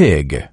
pig.